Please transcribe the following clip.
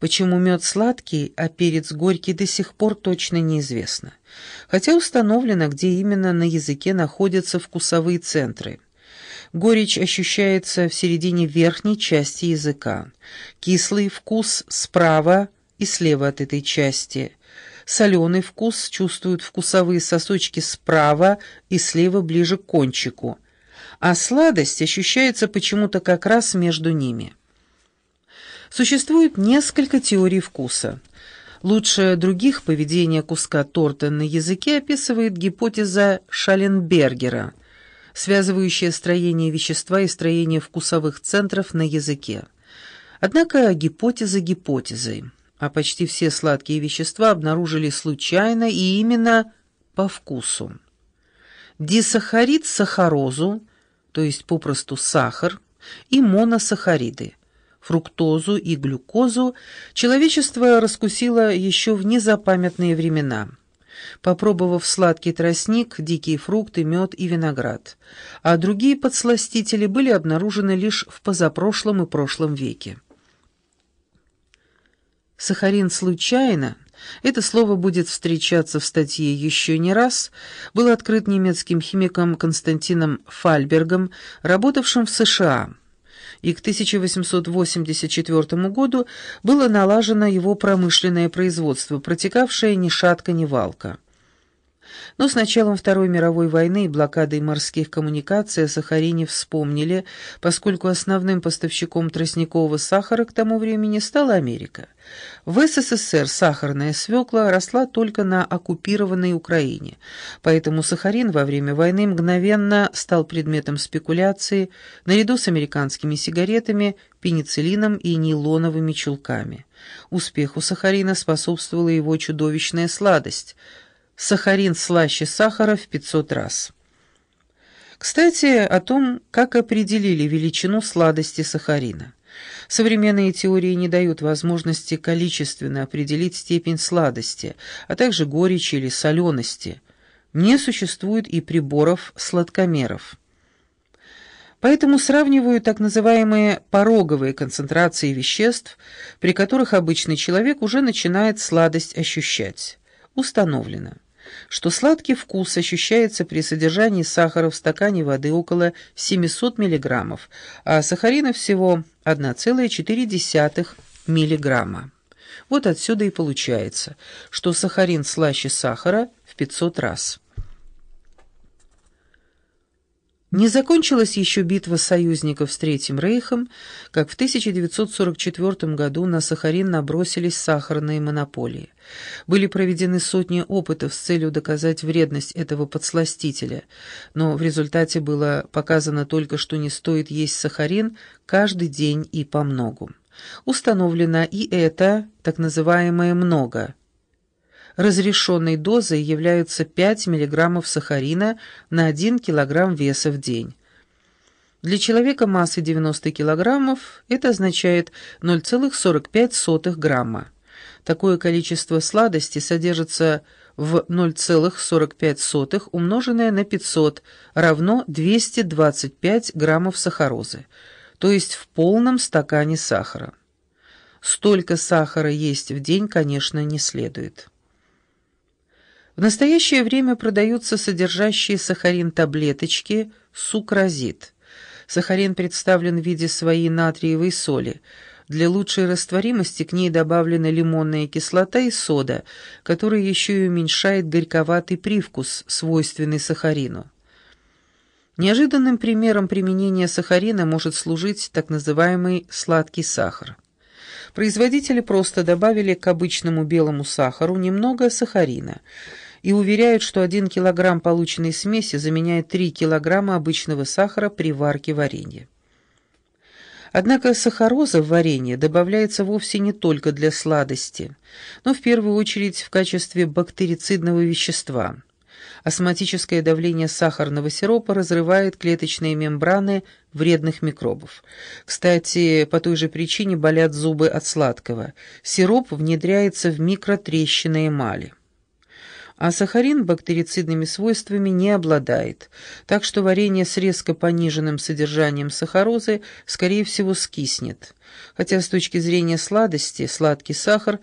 Почему мед сладкий, а перец горький до сих пор точно неизвестно. Хотя установлено, где именно на языке находятся вкусовые центры. Горечь ощущается в середине верхней части языка. Кислый вкус справа и слева от этой части. Соленый вкус чувствуют вкусовые сосочки справа и слева ближе к кончику. А сладость ощущается почему-то как раз между ними. Существует несколько теорий вкуса. Лучше других поведение куска торта на языке описывает гипотеза Шаленбергера, связывающая строение вещества и строение вкусовых центров на языке. Однако гипотеза гипотезой, а почти все сладкие вещества обнаружили случайно и именно по вкусу. Дисахарид сахарозу, то есть попросту сахар, и моносахариды – фруктозу и глюкозу человечество раскусило еще в незапамятные времена, попробовав сладкий тростник, дикие фрукты, мед и виноград, а другие подсластители были обнаружены лишь в позапрошлом и прошлом веке. Сахарин случайно, это слово будет встречаться в статье еще не раз, был открыт немецким химиком Константином Фальбергом, работавшим в США – и к 1884 году было налажено его промышленное производство, протекавшее ни шатка, ни валка. Но с началом Второй мировой войны и блокадой морских коммуникаций о Сахарине вспомнили, поскольку основным поставщиком тростникового сахара к тому времени стала Америка. В СССР сахарная свекла росла только на оккупированной Украине, поэтому сахарин во время войны мгновенно стал предметом спекуляции наряду с американскими сигаретами, пенициллином и нейлоновыми чулками. Успеху сахарина способствовала его чудовищная сладость – сахарин слаще сахара в 500 раз. Кстати, о том, как определили величину сладости сахарина. Современные теории не дают возможности количественно определить степень сладости, а также горечи или солености. Не существует и приборов-сладкомеров. Поэтому сравниваю так называемые пороговые концентрации веществ, при которых обычный человек уже начинает сладость ощущать. Установлено что сладкий вкус ощущается при содержании сахара в стакане воды около 700 мг, а сахарина всего 1,4 мг. Вот отсюда и получается, что сахарин слаще сахара в 500 раз. Не закончилась еще битва союзников с Третьим Рейхом, как в 1944 году на Сахарин набросились сахарные монополии. Были проведены сотни опытов с целью доказать вредность этого подсластителя, но в результате было показано только, что не стоит есть сахарин каждый день и по многу. Установлено и это, так называемое «много», разрешенной дозой являются 5 мг сахарина на 1 кг веса в день. Для человека массой 90 кг это означает 0,45 грамма. Такое количество сладости содержится в 0,45 умноженное на 500 равно 225 граммов сахарозы, то есть в полном стакане сахара. Столько сахара есть в день, конечно, не следует. В настоящее время продаются содержащие сахарин таблеточки сукразит. Сахарин представлен в виде своей натриевой соли. Для лучшей растворимости к ней добавлена лимонная кислота и сода, которая еще и уменьшает горьковатый привкус, свойственный сахарину. Неожиданным примером применения сахарина может служить так называемый сладкий сахар. Производители просто добавили к обычному белому сахару немного сахарина – и уверяют, что 1 килограмм полученной смеси заменяет 3 килограмма обычного сахара при варке варенья. Однако сахароза в варенье добавляется вовсе не только для сладости, но в первую очередь в качестве бактерицидного вещества. Астматическое давление сахарного сиропа разрывает клеточные мембраны вредных микробов. Кстати, по той же причине болят зубы от сладкого. Сироп внедряется в микротрещины эмали. А сахарин бактерицидными свойствами не обладает, так что варенье с резко пониженным содержанием сахарозы, скорее всего, скиснет. Хотя с точки зрения сладости сладкий сахар